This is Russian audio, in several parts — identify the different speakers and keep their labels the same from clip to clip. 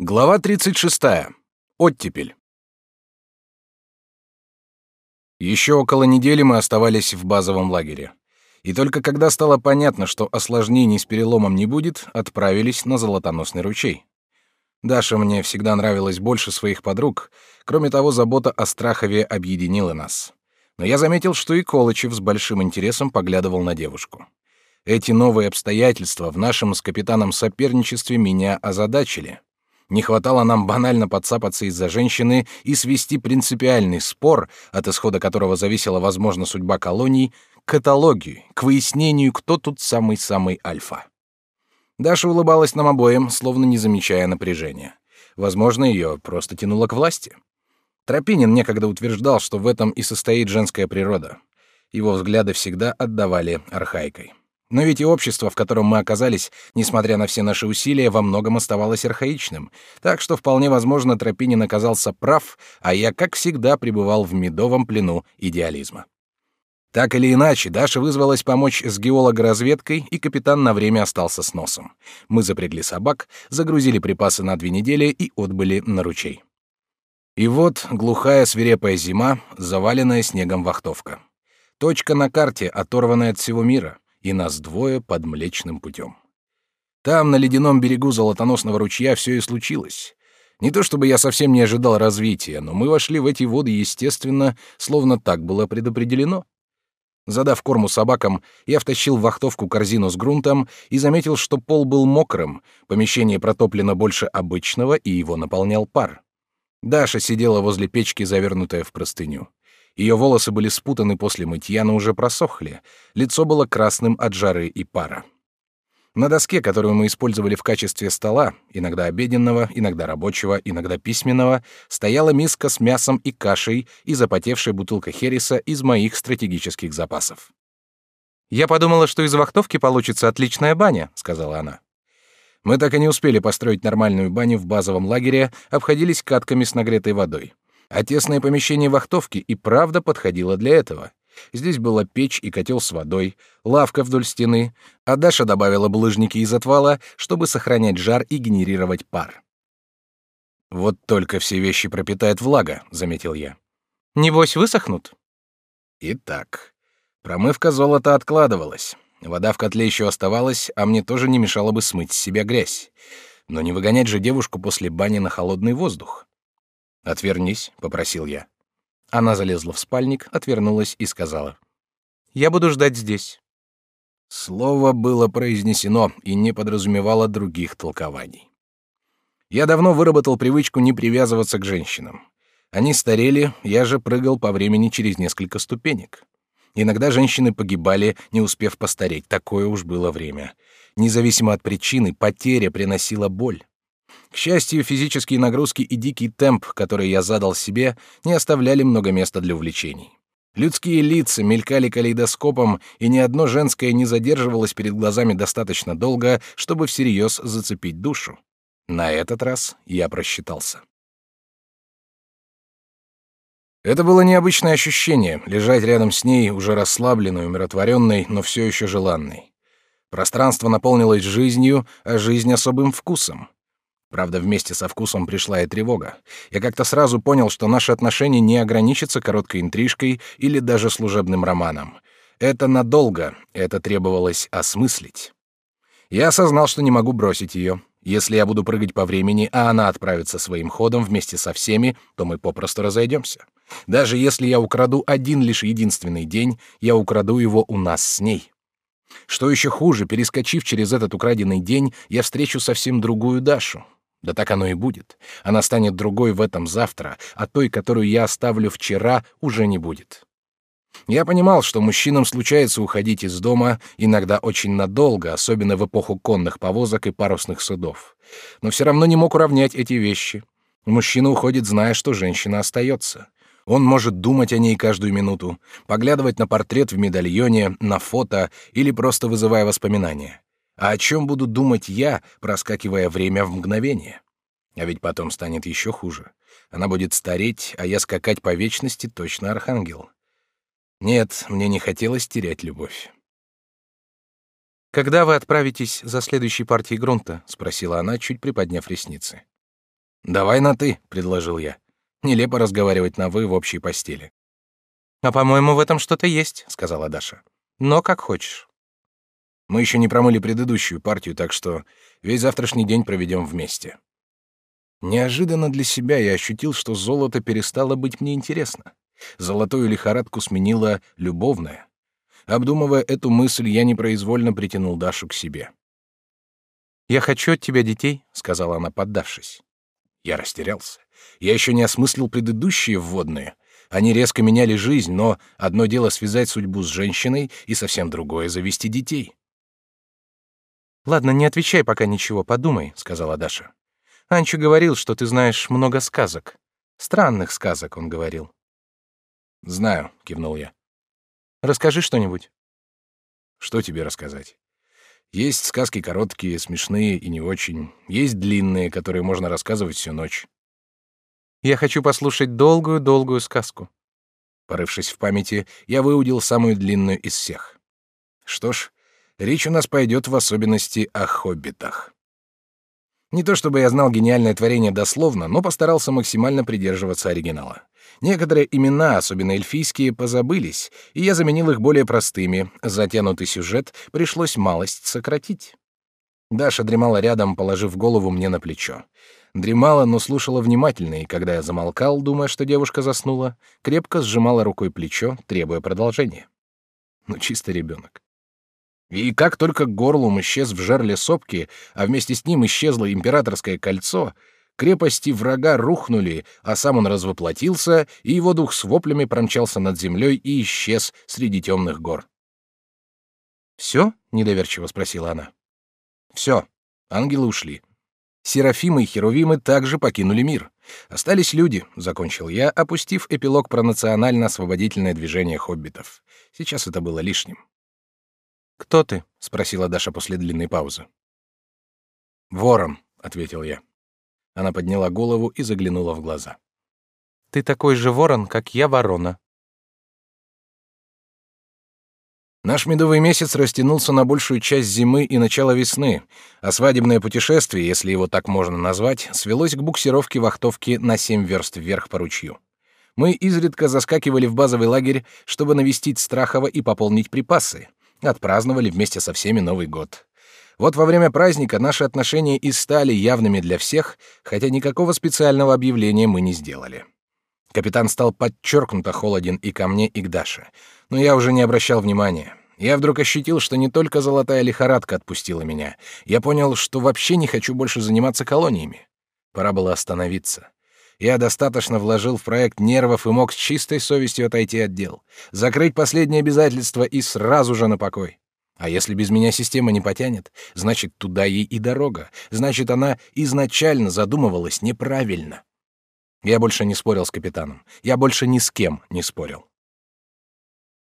Speaker 1: Глава 36. Оттепель. Еще около недели мы оставались в базовом лагере. И только когда стало понятно, что осложнений с переломом не будет, отправились на Золотоносный ручей. Даша мне всегда нравилась больше своих подруг. Кроме того, забота о Страхове объединила нас. Но я заметил, что и Колычев с большим интересом поглядывал на девушку. Эти новые обстоятельства в нашем с капитаном соперничестве меня озадачили. Не хватало нам банально подцапаться из-за женщины и свести принципиальный спор, от исхода которого зависела, возможно, судьба колоний, к каталогию, к выяснению, кто тут самый-самый альфа. Даша улыбалась нам обоим, словно не замечая напряжения. Возможно, ее просто тянуло к власти. Тропинин некогда утверждал, что в этом и состоит женская природа. Его взгляды всегда отдавали архаикой. Но ведь и общество, в котором мы оказались, несмотря на все наши усилия, во многом оставалось архаичным. Так что вполне возможно, Тропинин оказался прав, а я, как всегда, пребывал в медовом плену идеализма. Так или иначе, Даша вызвалась помочь с геологоразведкой, и капитан на время остался с носом. Мы запрягли собак, загрузили припасы на две недели и отбыли на ручей. И вот глухая свирепая зима, заваленная снегом вахтовка. Точка на карте, оторванная от всего мира — и нас двое под Млечным путем. Там, на ледяном берегу Золотоносного ручья, все и случилось. Не то чтобы я совсем не ожидал развития, но мы вошли в эти воды, естественно, словно так было предопределено. Задав корму собакам, я втащил в вахтовку корзину с грунтом и заметил, что пол был мокрым, помещение протоплено больше обычного, и его наполнял пар. Даша сидела возле печки, завернутая в простыню. Ее волосы были спутаны после мытья, но уже просохли. Лицо было красным от жары и пара. На доске, которую мы использовали в качестве стола, иногда обеденного, иногда рабочего, иногда письменного, стояла миска с мясом и кашей и запотевшая бутылка хереса из моих стратегических запасов.
Speaker 2: «Я подумала, что из вахтовки получится отличная баня», — сказала она.
Speaker 1: Мы так и не успели построить нормальную баню в базовом лагере, обходились катками с нагретой водой. А тесное помещение вахтовки и правда подходило для этого. Здесь была печь и котел с водой, лавка вдоль стены, а Даша добавила булыжники из отвала, чтобы сохранять жар и генерировать пар. «Вот только все вещи пропитает влага», — заметил я.
Speaker 2: «Небось, высохнут?»
Speaker 1: Итак, промывка золота откладывалась. Вода в котле еще оставалась, а мне тоже не мешало бы смыть с себя грязь. Но не выгонять же девушку после бани на холодный воздух. «Отвернись», — попросил я. Она залезла в спальник, отвернулась и сказала.
Speaker 2: «Я буду ждать здесь».
Speaker 1: Слово было произнесено и не подразумевало других толкований. Я давно выработал привычку не привязываться к женщинам. Они старели, я же прыгал по времени через несколько ступенек. Иногда женщины погибали, не успев постареть, такое уж было время. Независимо от причины, потеря приносила боль. К счастью, физические нагрузки и дикий темп, который я задал себе, не оставляли много места для увлечений. Людские лица мелькали калейдоскопом, и ни одно женское не задерживалось перед глазами достаточно долго, чтобы всерьез зацепить душу. На этот раз я просчитался. Это было необычное ощущение — лежать рядом с ней, уже расслабленной, умиротворенной, но все еще желанной. Пространство наполнилось жизнью, а жизнь — особым вкусом. Правда, вместе со вкусом пришла и тревога. Я как-то сразу понял, что наши отношения не ограничатся короткой интрижкой или даже служебным романом. Это надолго, это требовалось осмыслить. Я осознал, что не могу бросить ее. Если я буду прыгать по времени, а она отправится своим ходом вместе со всеми, то мы попросту разойдемся. Даже если я украду один лишь единственный день, я украду его у нас с ней. Что еще хуже, перескочив через этот украденный день, я встречу совсем другую Дашу. Да так оно и будет. Она станет другой в этом завтра, а той, которую я оставлю вчера, уже не будет. Я понимал, что мужчинам случается уходить из дома иногда очень надолго, особенно в эпоху конных повозок и парусных судов. Но все равно не мог уравнять эти вещи. Мужчина уходит, зная, что женщина остается. Он может думать о ней каждую минуту, поглядывать на портрет в медальоне, на фото или просто вызывая воспоминания. А о чем буду думать я, проскакивая время в мгновение? А ведь потом станет еще хуже. Она будет стареть, а я скакать по вечности точно архангел. Нет, мне не хотелось терять любовь.
Speaker 2: «Когда вы отправитесь за следующей партией грунта?» — спросила она, чуть приподняв ресницы.
Speaker 1: Давай на ты, предложил я. Нелепо разговаривать на вы в общей постели.
Speaker 2: А по-моему, в этом что-то есть, сказала Даша. Но как хочешь.
Speaker 1: Мы еще не промыли предыдущую партию, так что весь завтрашний день проведем вместе. Неожиданно для себя я ощутил, что золото перестало быть мне интересно. Золотую лихорадку сменила любовная. Обдумывая эту мысль, я непроизвольно притянул Дашу к себе.
Speaker 2: «Я хочу от тебя детей», — сказала она, поддавшись.
Speaker 1: Я растерялся. Я еще не осмыслил предыдущие вводные. Они резко меняли жизнь, но одно дело связать судьбу с женщиной, и совсем другое — завести детей.
Speaker 2: «Ладно, не отвечай пока ничего, подумай», — сказала Даша. Анчу говорил, что ты знаешь много сказок. Странных сказок, он говорил.
Speaker 1: Знаю, кивнул я.
Speaker 2: Расскажи что-нибудь.
Speaker 1: Что тебе рассказать? Есть сказки короткие, смешные и не очень. Есть длинные, которые можно рассказывать всю ночь.
Speaker 2: Я хочу послушать долгую-долгую сказку.
Speaker 1: Порывшись в памяти, я выудил самую длинную из всех. Что ж, речь у нас пойдет в особенности о хоббитах. Не то чтобы я знал гениальное творение дословно, но постарался максимально придерживаться оригинала. Некоторые имена, особенно эльфийские, позабылись, и я заменил их более простыми. Затянутый сюжет пришлось малость сократить. Даша дремала рядом, положив голову мне на плечо. Дремала, но слушала внимательно, и когда я замолкал, думая, что девушка заснула, крепко сжимала рукой плечо, требуя продолжения. Ну, чисто ребенок. И как только горлум исчез в жерле сопки, а вместе с ним исчезло императорское кольцо, крепости врага рухнули, а сам он развоплотился, и его дух с воплями промчался над землей и исчез среди темных гор.
Speaker 2: «Все?» — недоверчиво спросила она.
Speaker 1: «Все. Ангелы ушли. Серафимы и Херувимы также покинули мир. Остались люди», — закончил я, опустив эпилог про национально-освободительное движение хоббитов. Сейчас это было лишним.
Speaker 2: «Кто ты?»
Speaker 1: — спросила Даша после длинной паузы. «Ворон», — ответил я. Она подняла голову и заглянула в глаза.
Speaker 2: «Ты такой же ворон, как я ворона».
Speaker 1: Наш медовый месяц растянулся на большую часть зимы и начало весны, а свадебное путешествие, если его так можно назвать, свелось к буксировке вахтовки на семь верст вверх по ручью. Мы изредка заскакивали в базовый лагерь, чтобы навестить Страхова и пополнить припасы — Отпраздновали вместе со всеми Новый год. Вот во время праздника наши отношения и стали явными для всех, хотя никакого специального объявления мы не сделали. Капитан стал подчеркнуто холоден и ко мне, и к Даше. Но я уже не обращал внимания. Я вдруг ощутил, что не только золотая лихорадка отпустила меня. Я понял, что вообще не хочу больше заниматься колониями. Пора было остановиться. Я достаточно вложил в проект нервов и мог с чистой совестью отойти от дел, закрыть последние обязательства и сразу же на покой. А если без меня система не потянет, значит, туда ей и дорога, значит, она изначально задумывалась неправильно. Я больше не спорил с капитаном, я больше ни с кем не спорил.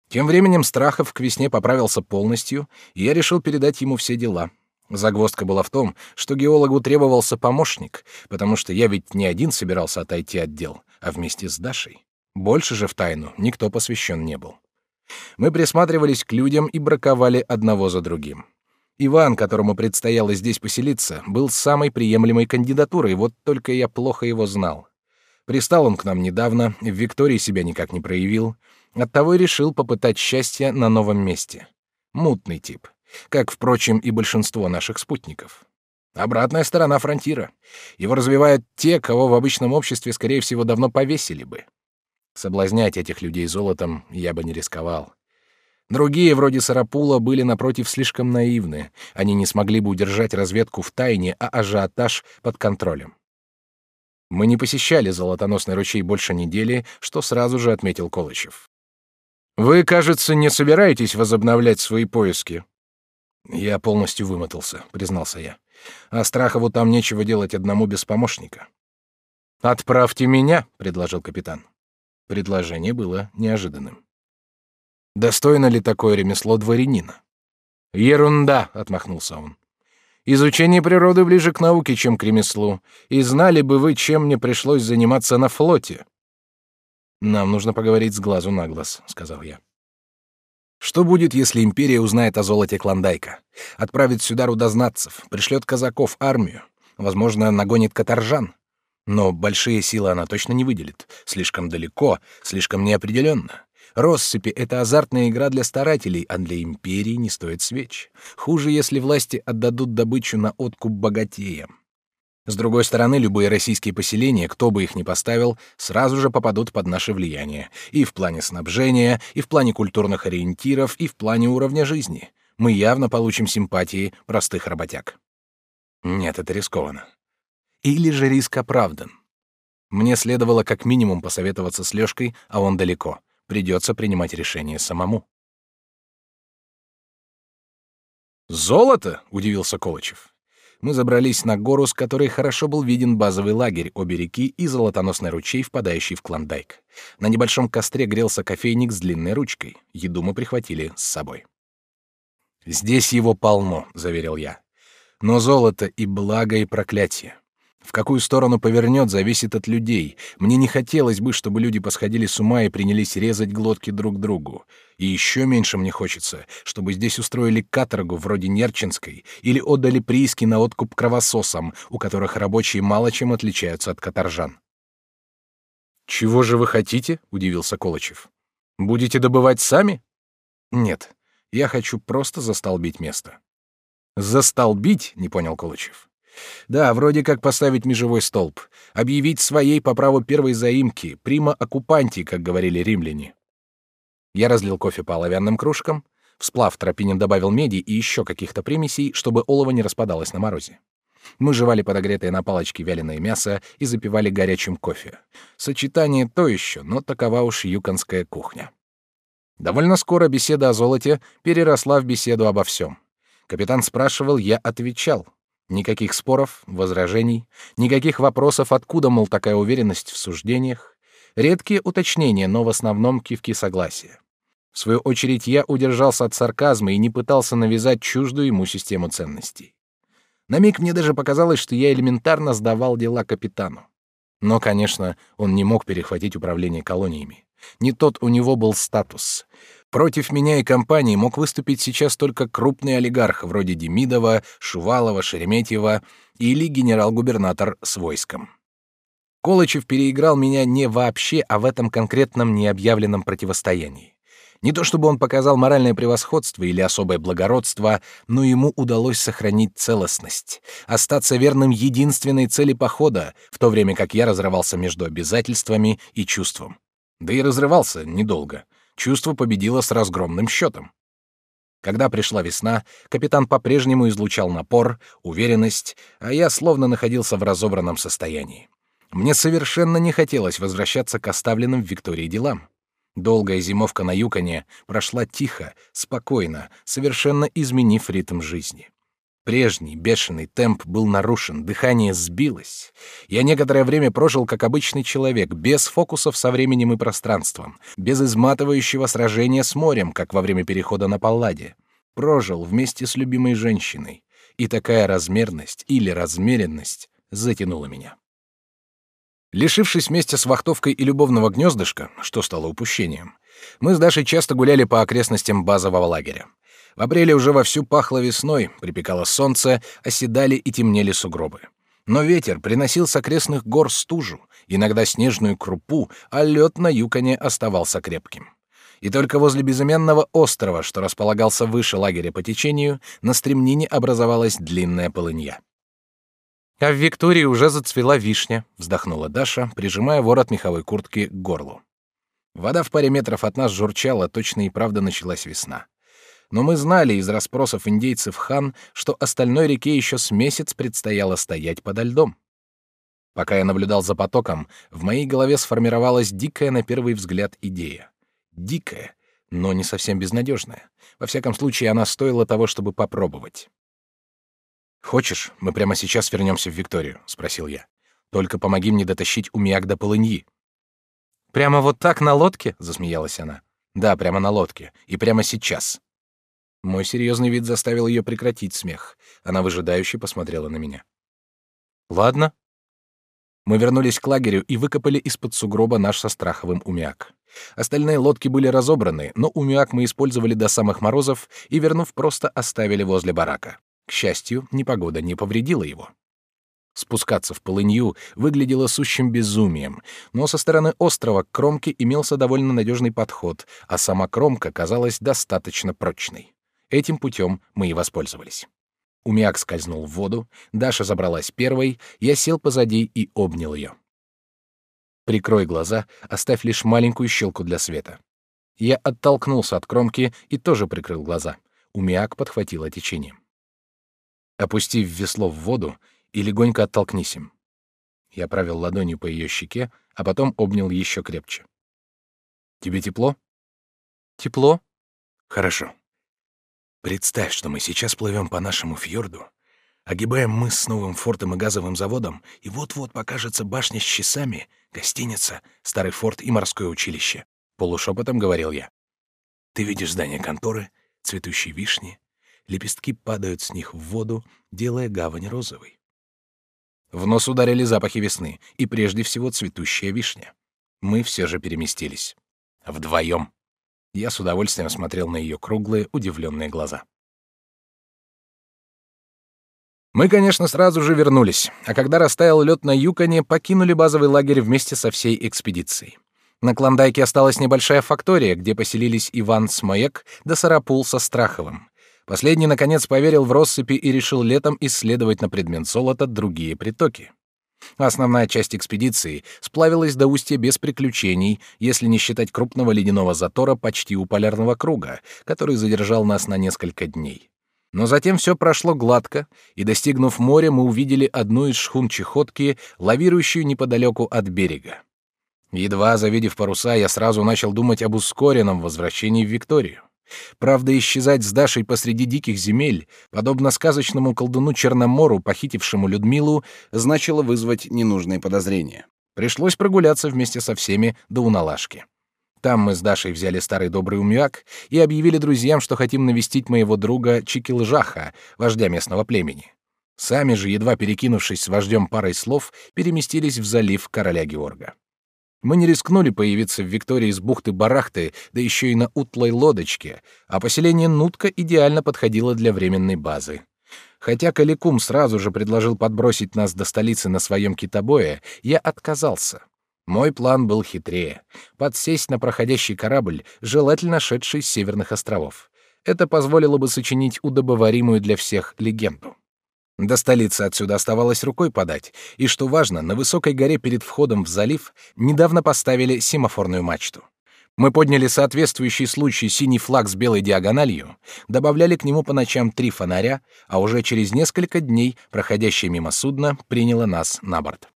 Speaker 1: Тем временем Страхов к весне поправился полностью, и я решил передать ему все дела — Загвоздка была в том, что геологу требовался помощник, потому что я ведь не один собирался отойти от дел, а вместе с Дашей. Больше же в тайну никто посвящен не был. Мы присматривались к людям и браковали одного за другим. Иван, которому предстояло здесь поселиться, был самой приемлемой кандидатурой, вот только я плохо его знал. Пристал он к нам недавно, в Виктории себя никак не проявил, оттого и решил попытать счастье на новом месте. Мутный тип как, впрочем, и большинство наших спутников. Обратная сторона фронтира. Его развивают те, кого в обычном обществе, скорее всего, давно повесили бы. Соблазнять этих людей золотом я бы не рисковал. Другие, вроде Сарапула, были, напротив, слишком наивны. Они не смогли бы удержать разведку в тайне, а ажиотаж под контролем. Мы не посещали золотоносный ручей больше недели, что сразу же отметил Колычев. «Вы, кажется, не собираетесь возобновлять свои поиски?» Я полностью вымотался, признался я. А Страхову там нечего делать одному без помощника. Отправьте меня, предложил капитан. Предложение было неожиданным. Достойно ли такое ремесло дворянина? Ерунда, отмахнулся он. Изучение природы ближе к науке, чем к ремеслу. И знали бы вы, чем мне пришлось заниматься на флоте. Нам нужно поговорить с глазу на глаз, сказал я. Что будет, если империя узнает о золоте Клондайка? Отправит сюда рудознатцев, пришлет казаков, армию. Возможно, нагонит каторжан. Но большие силы она точно не выделит. Слишком далеко, слишком неопределенно. Россыпи — это азартная игра для старателей, а для империи не стоит свеч. Хуже, если власти отдадут добычу на откуп богатеям. С другой стороны, любые российские поселения, кто бы их ни поставил, сразу же попадут под наше влияние. И в плане снабжения, и в плане культурных ориентиров, и в плане уровня жизни. Мы явно получим симпатии простых работяг. Нет, это рискованно. Или же риск оправдан. Мне следовало как минимум посоветоваться с Лёшкой, а он далеко. Придется принимать решение самому. «Золото?» — удивился Колычев. Мы забрались на гору, с которой хорошо был виден базовый лагерь, обе реки и золотоносный ручей, впадающий в Клондайк. На небольшом костре грелся кофейник с длинной ручкой. Еду мы прихватили с собой. «Здесь его полно», — заверил я. «Но золото и благо, и проклятие. В какую сторону повернет, зависит от людей. Мне не хотелось бы, чтобы люди посходили с ума и принялись резать глотки друг другу. И еще меньше мне хочется, чтобы здесь устроили каторгу вроде Нерчинской или отдали прииски на откуп кровососам, у которых рабочие мало чем отличаются от каторжан. «Чего же вы хотите?» — удивился Колычев. «Будете добывать сами?» «Нет, я хочу просто застолбить место». «Застолбить?» — не понял Колычев. Да, вроде как поставить межевой столб, объявить своей по праву первой заимки, прима оккупанти, как говорили римляне. Я разлил кофе по оловянным кружкам, в сплав Тропинин добавил меди и еще каких-то примесей, чтобы олово не распадалось на морозе. Мы жевали подогретое на палочке вяленое мясо и запивали горячим кофе. Сочетание то еще, но такова уж юконская кухня. Довольно скоро беседа о золоте переросла в беседу обо всем. Капитан спрашивал, я отвечал. Никаких споров, возражений, никаких вопросов, откуда, мол, такая уверенность в суждениях. Редкие уточнения, но в основном кивки согласия. В свою очередь я удержался от сарказма и не пытался навязать чуждую ему систему ценностей. На миг мне даже показалось, что я элементарно сдавал дела капитану. Но, конечно, он не мог перехватить управление колониями. Не тот у него был статус. Против меня и компании мог выступить сейчас только крупный олигарх вроде Демидова, Шувалова, Шереметьева или генерал-губернатор с войском. Колычев переиграл меня не вообще, а в этом конкретном необъявленном противостоянии. Не то чтобы он показал моральное превосходство или особое благородство, но ему удалось сохранить целостность, остаться верным единственной цели похода, в то время как я разрывался между обязательствами и чувством. Да и разрывался недолго — Чувство победило с разгромным счетом. Когда пришла весна, капитан по-прежнему излучал напор, уверенность, а я словно находился в разобранном состоянии. Мне совершенно не хотелось возвращаться к оставленным в Виктории делам. Долгая зимовка на Юконе прошла тихо, спокойно, совершенно изменив ритм жизни. Прежний бешеный темп был нарушен, дыхание сбилось. Я некоторое время прожил как обычный человек, без фокусов со временем и пространством, без изматывающего сражения с морем, как во время перехода на Палладе. Прожил вместе с любимой женщиной. И такая размерность или размеренность затянула меня. Лишившись вместе с вахтовкой и любовного гнездышка, что стало упущением, мы с Дашей часто гуляли по окрестностям базового лагеря. В апреле уже вовсю пахло весной, припекало солнце, оседали и темнели сугробы. Но ветер приносил с окрестных гор стужу, иногда снежную крупу, а лед на Юконе оставался крепким. И только возле безымянного острова, что располагался выше лагеря по течению, на стремнине образовалась длинная полынья.
Speaker 2: «А в Виктории уже зацвела вишня», — вздохнула Даша, прижимая ворот меховой куртки к горлу.
Speaker 1: Вода в паре метров от нас журчала, точно и правда началась весна. Но мы знали из расспросов индейцев хан, что остальной реке еще с месяц предстояло стоять подо льдом. Пока я наблюдал за потоком, в моей голове сформировалась дикая на первый взгляд идея. Дикая, но не совсем безнадежная. Во всяком случае, она стоила того, чтобы попробовать. «Хочешь, мы прямо сейчас вернемся в Викторию?» — спросил я. «Только помоги мне дотащить Умиак до полыньи».
Speaker 2: «Прямо вот так на лодке?»
Speaker 1: — засмеялась она. «Да, прямо на лодке. И прямо сейчас». Мой серьезный вид заставил ее прекратить смех. Она выжидающе посмотрела на меня.
Speaker 2: Ладно.
Speaker 1: Мы вернулись к лагерю и выкопали из-под сугроба наш со Страховым умяк. Остальные лодки были разобраны, но умяк мы использовали до самых морозов и, вернув, просто оставили возле барака. К счастью, непогода не повредила его. Спускаться в полынью выглядело сущим безумием, но со стороны острова к кромке имелся довольно надежный подход, а сама кромка казалась достаточно прочной. Этим путем мы и воспользовались. Умяк скользнул в воду, Даша забралась первой, я сел позади и обнял ее. Прикрой глаза, оставь лишь маленькую щелку для света. Я оттолкнулся от кромки и тоже прикрыл глаза. Умяк подхватила течением. Опустив весло в воду и легонько оттолкнись им. Я провел ладонью по ее щеке, а потом обнял еще крепче. Тебе тепло?
Speaker 2: Тепло?
Speaker 1: Хорошо. Представь, что мы сейчас плывем по нашему фьорду, огибаем мыс с новым фортом и газовым заводом, и вот-вот покажется башня с часами, гостиница, старый форт и морское училище. Полушепотом говорил я. Ты видишь здание конторы, цветущие вишни, лепестки падают с них в воду, делая гавань розовой. В нос ударили запахи весны, и прежде всего цветущая вишня. Мы все же переместились. Вдвоем. Я с удовольствием смотрел на ее круглые, удивленные глаза. Мы, конечно, сразу же вернулись, а когда растаял лед на Юконе, покинули базовый лагерь вместе со всей экспедицией. На Клондайке осталась небольшая фактория, где поселились Иван Смоек да Сарапул со Страховым. Последний, наконец, поверил в россыпи и решил летом исследовать на предмет золота другие притоки. Основная часть экспедиции сплавилась до устья без приключений, если не считать крупного ледяного затора почти у полярного круга, который задержал нас на несколько дней. Но затем все прошло гладко, и, достигнув моря, мы увидели одну из шхун чехотки, лавирующую неподалеку от берега. Едва завидев паруса, я сразу начал думать об ускоренном возвращении в Викторию. Правда, исчезать с Дашей посреди диких земель, подобно сказочному колдуну Черномору, похитившему Людмилу, значило вызвать ненужные подозрения. Пришлось прогуляться вместе со всеми до Уналашки. Там мы с Дашей взяли старый добрый умяк и объявили друзьям, что хотим навестить моего друга Чикилжаха, вождя местного племени. Сами же, едва перекинувшись с вождем парой слов, переместились в залив короля Георга. Мы не рискнули появиться в Виктории из бухты-барахты, да еще и на утлой лодочке, а поселение Нутка идеально подходило для временной базы. Хотя Каликум сразу же предложил подбросить нас до столицы на своем китобое, я отказался. Мой план был хитрее — подсесть на проходящий корабль, желательно шедший с северных островов. Это позволило бы сочинить удобоваримую для всех легенду. До столицы отсюда оставалось рукой подать, и, что важно, на высокой горе перед входом в залив недавно поставили семафорную мачту. Мы подняли соответствующий случай синий флаг с белой диагональю, добавляли к нему по ночам три фонаря, а уже через несколько дней проходящее мимо судно приняло нас на борт.